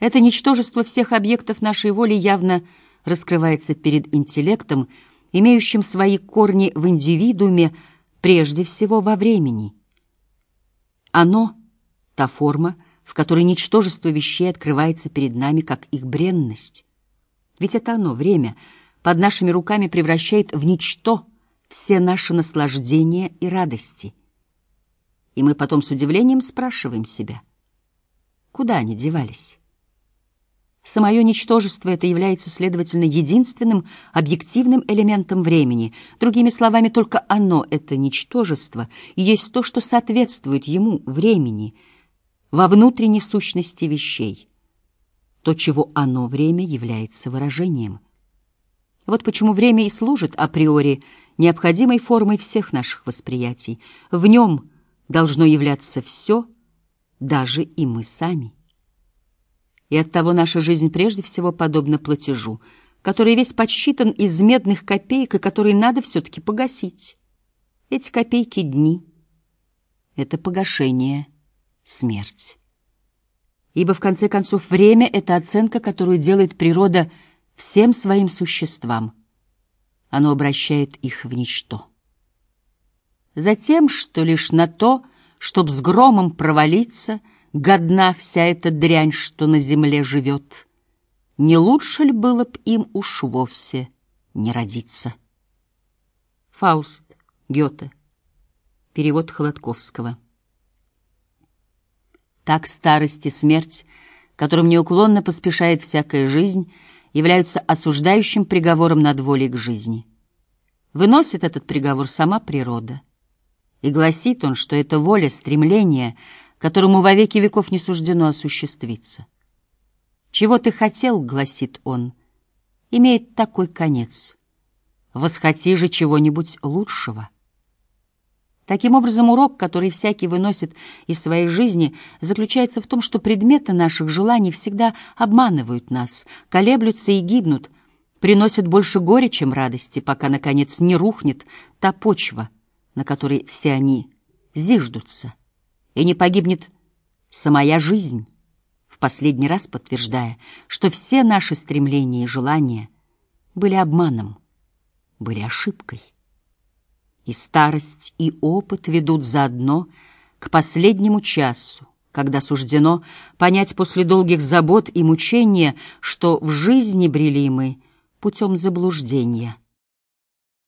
Это ничтожество всех объектов нашей воли явно раскрывается перед интеллектом, имеющим свои корни в индивидууме, прежде всего во времени. Оно — та форма, в которой ничтожество вещей открывается перед нами как их бренность. Ведь это оно, время, под нашими руками превращает в ничто все наши наслаждения и радости. И мы потом с удивлением спрашиваем себя, куда они девались? Самое ничтожество это является, следовательно, единственным объективным элементом времени. Другими словами, только оно, это ничтожество, и есть то, что соответствует ему, времени, во внутренней сущности вещей. То, чего оно, время, является выражением. Вот почему время и служит априори необходимой формой всех наших восприятий. В нем должно являться все, даже и мы сами и оттого наша жизнь прежде всего подобна платежу, который весь подсчитан из медных копеек и который надо все-таки погасить. Эти копейки — дни. Это погашение — смерть. Ибо, в конце концов, время — это оценка, которую делает природа всем своим существам. Оно обращает их в ничто. Затем, что лишь на то, чтоб с громом провалиться — годна вся эта дрянь, что на земле живет. Не лучше ли было б им уж вовсе не родиться? Фауст, Гёте. Перевод Холодковского. Так старость и смерть, которым неуклонно поспешает всякая жизнь, являются осуждающим приговором над волей к жизни. Выносит этот приговор сама природа. И гласит он, что эта воля, стремление — которому во веки веков не суждено осуществиться. «Чего ты хотел, — гласит он, — имеет такой конец. Восхоти же чего-нибудь лучшего». Таким образом, урок, который всякий выносит из своей жизни, заключается в том, что предметы наших желаний всегда обманывают нас, колеблются и гибнут, приносят больше горя, чем радости, пока, наконец, не рухнет та почва, на которой все они зиждутся и не погибнет самая жизнь, в последний раз подтверждая, что все наши стремления и желания были обманом, были ошибкой. И старость, и опыт ведут заодно к последнему часу, когда суждено понять после долгих забот и мучения, что в жизни брели мы путем заблуждения,